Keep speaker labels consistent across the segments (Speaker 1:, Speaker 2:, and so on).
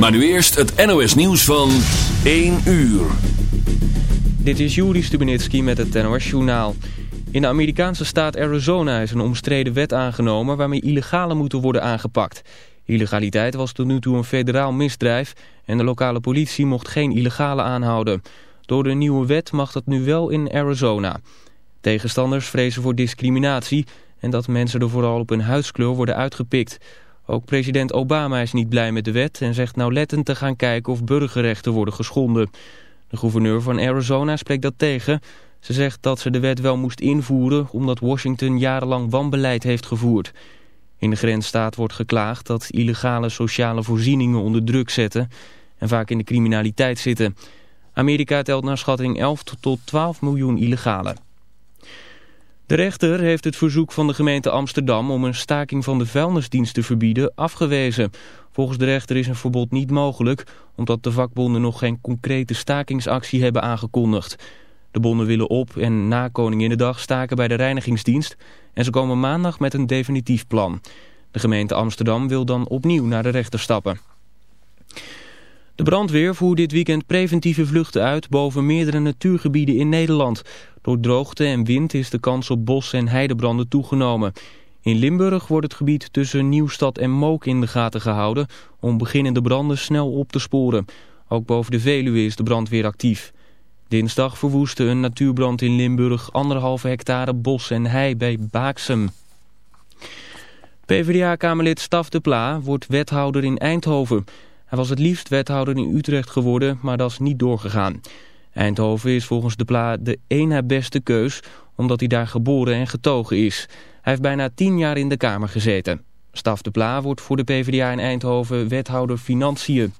Speaker 1: Maar nu eerst het NOS nieuws van 1 uur.
Speaker 2: Dit is Juri Stubenitski met het NOS-journaal. In de Amerikaanse staat Arizona is een omstreden wet aangenomen... waarmee illegalen moeten worden aangepakt. Illegaliteit was tot nu toe een federaal misdrijf... en de lokale politie mocht geen illegalen aanhouden. Door de nieuwe wet mag dat nu wel in Arizona. Tegenstanders vrezen voor discriminatie... en dat mensen er vooral op hun huidskleur worden uitgepikt... Ook president Obama is niet blij met de wet en zegt nauwlettend te gaan kijken of burgerrechten worden geschonden. De gouverneur van Arizona spreekt dat tegen. Ze zegt dat ze de wet wel moest invoeren omdat Washington jarenlang wanbeleid heeft gevoerd. In de grensstaat wordt geklaagd dat illegale sociale voorzieningen onder druk zetten en vaak in de criminaliteit zitten. Amerika telt naar schatting 11 tot 12 miljoen illegalen. De rechter heeft het verzoek van de gemeente Amsterdam om een staking van de vuilnisdienst te verbieden afgewezen. Volgens de rechter is een verbod niet mogelijk omdat de vakbonden nog geen concrete stakingsactie hebben aangekondigd. De bonden willen op en na Koninginnedag staken bij de reinigingsdienst en ze komen maandag met een definitief plan. De gemeente Amsterdam wil dan opnieuw naar de rechter stappen. De brandweer voert dit weekend preventieve vluchten uit boven meerdere natuurgebieden in Nederland. Door droogte en wind is de kans op bos- en heidebranden toegenomen. In Limburg wordt het gebied tussen Nieuwstad en Mook in de gaten gehouden... om beginnende branden snel op te sporen. Ook boven de Veluwe is de brandweer actief. Dinsdag verwoestte een natuurbrand in Limburg anderhalve hectare bos en hei bij Baaksem. PvdA-kamerlid Staf de Pla wordt wethouder in Eindhoven. Hij was het liefst wethouder in Utrecht geworden, maar dat is niet doorgegaan. Eindhoven is volgens de Pla de één na beste keus, omdat hij daar geboren en getogen is. Hij heeft bijna tien jaar in de Kamer gezeten. Staf de Pla wordt voor de PvdA in Eindhoven wethouder Financiën.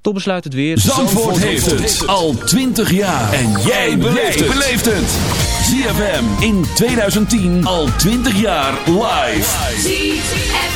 Speaker 2: Tot besluit het weer.
Speaker 1: Zandvoort, heeft het al 20 jaar. En jij beleeft het. ZFM in 2010 al 20 jaar live.
Speaker 3: ZFM.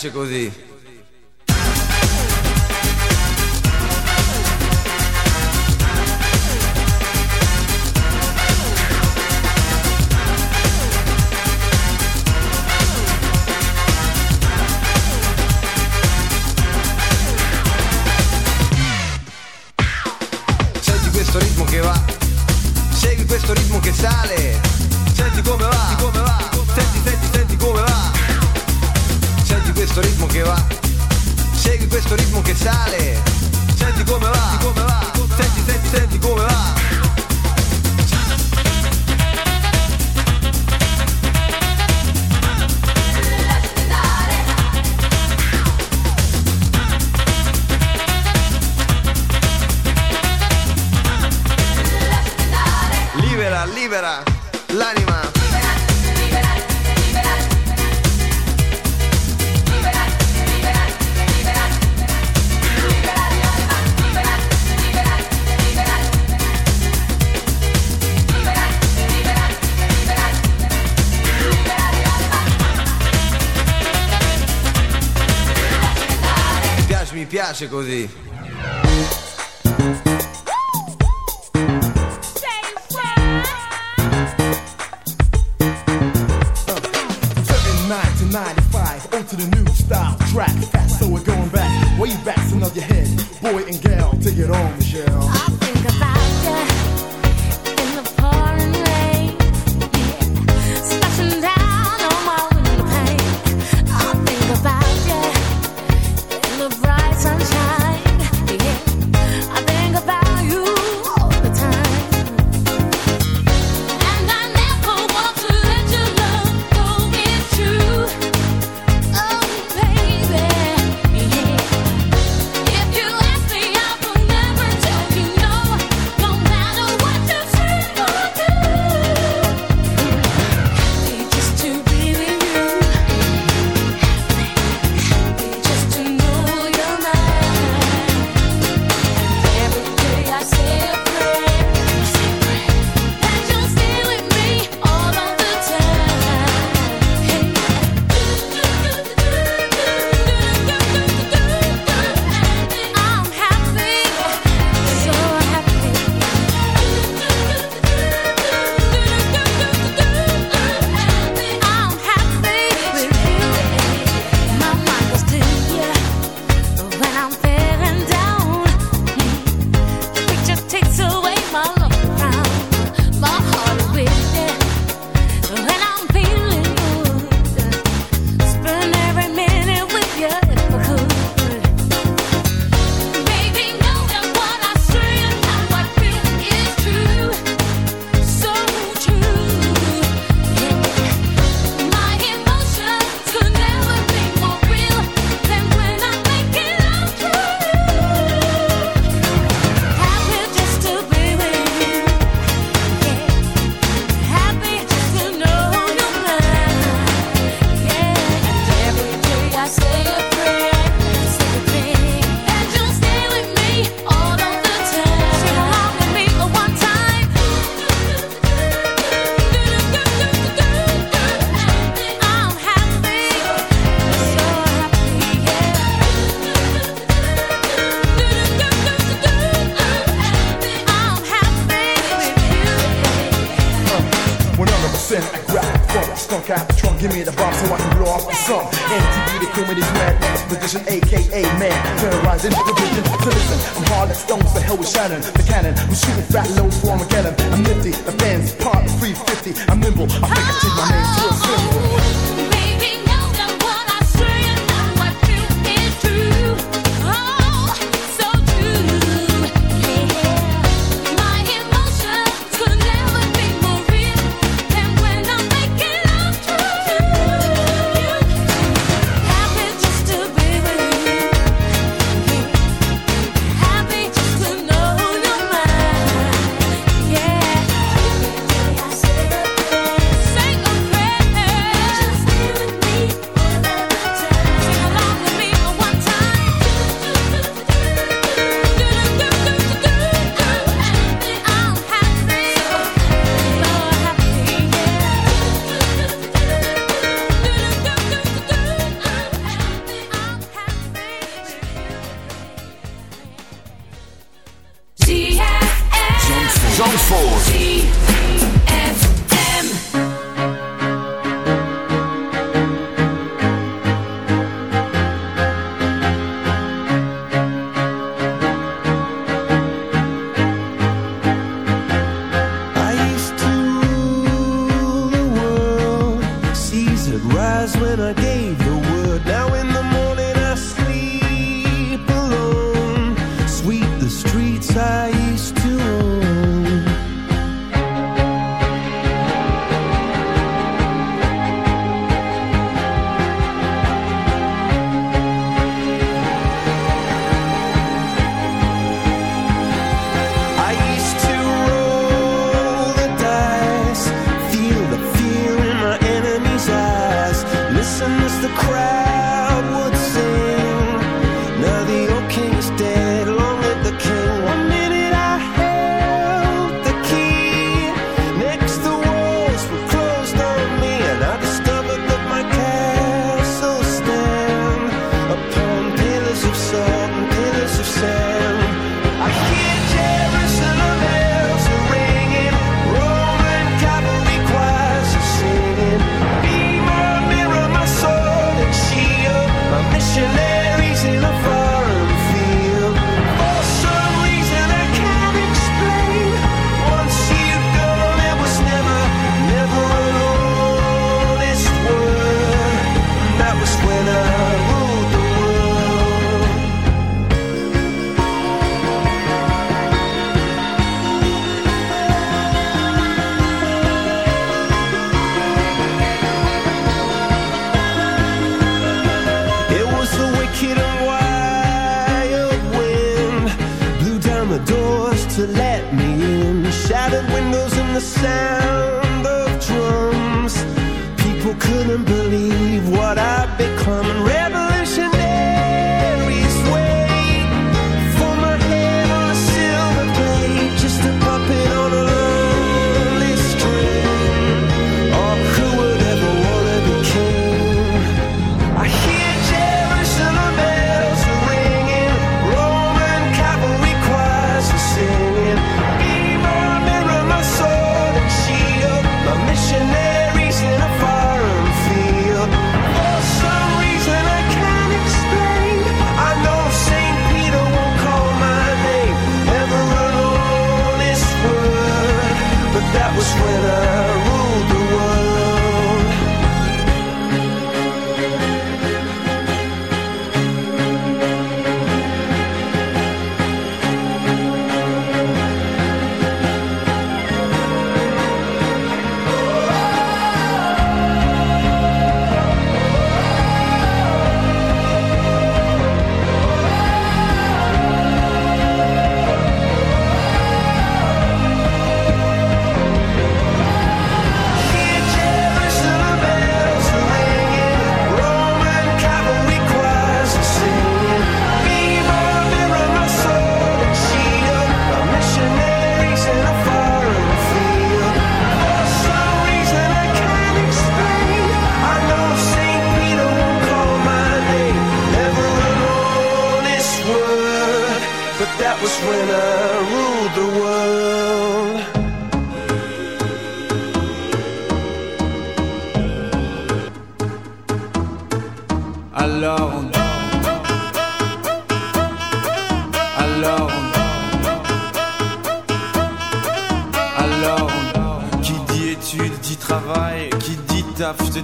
Speaker 4: piace così.
Speaker 5: The cannon. I'm shooting fat low for Armageddon. I'm nifty,
Speaker 6: rise when I gave the word. Now in
Speaker 7: necessary.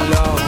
Speaker 7: alone.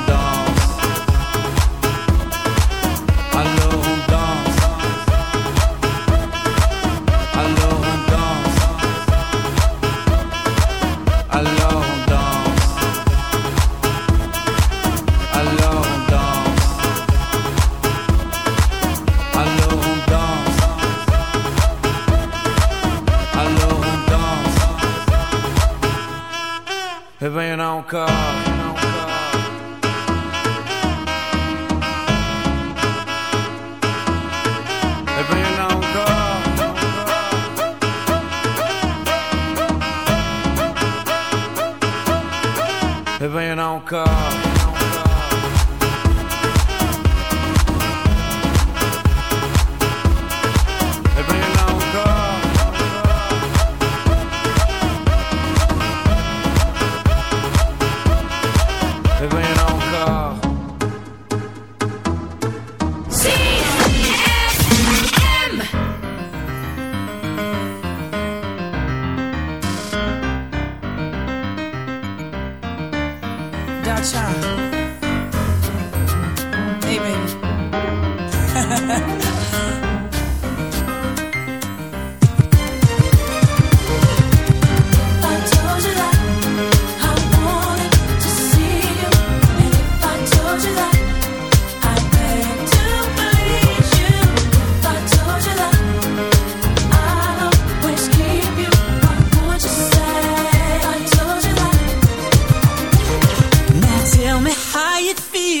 Speaker 8: how
Speaker 9: it
Speaker 1: feels.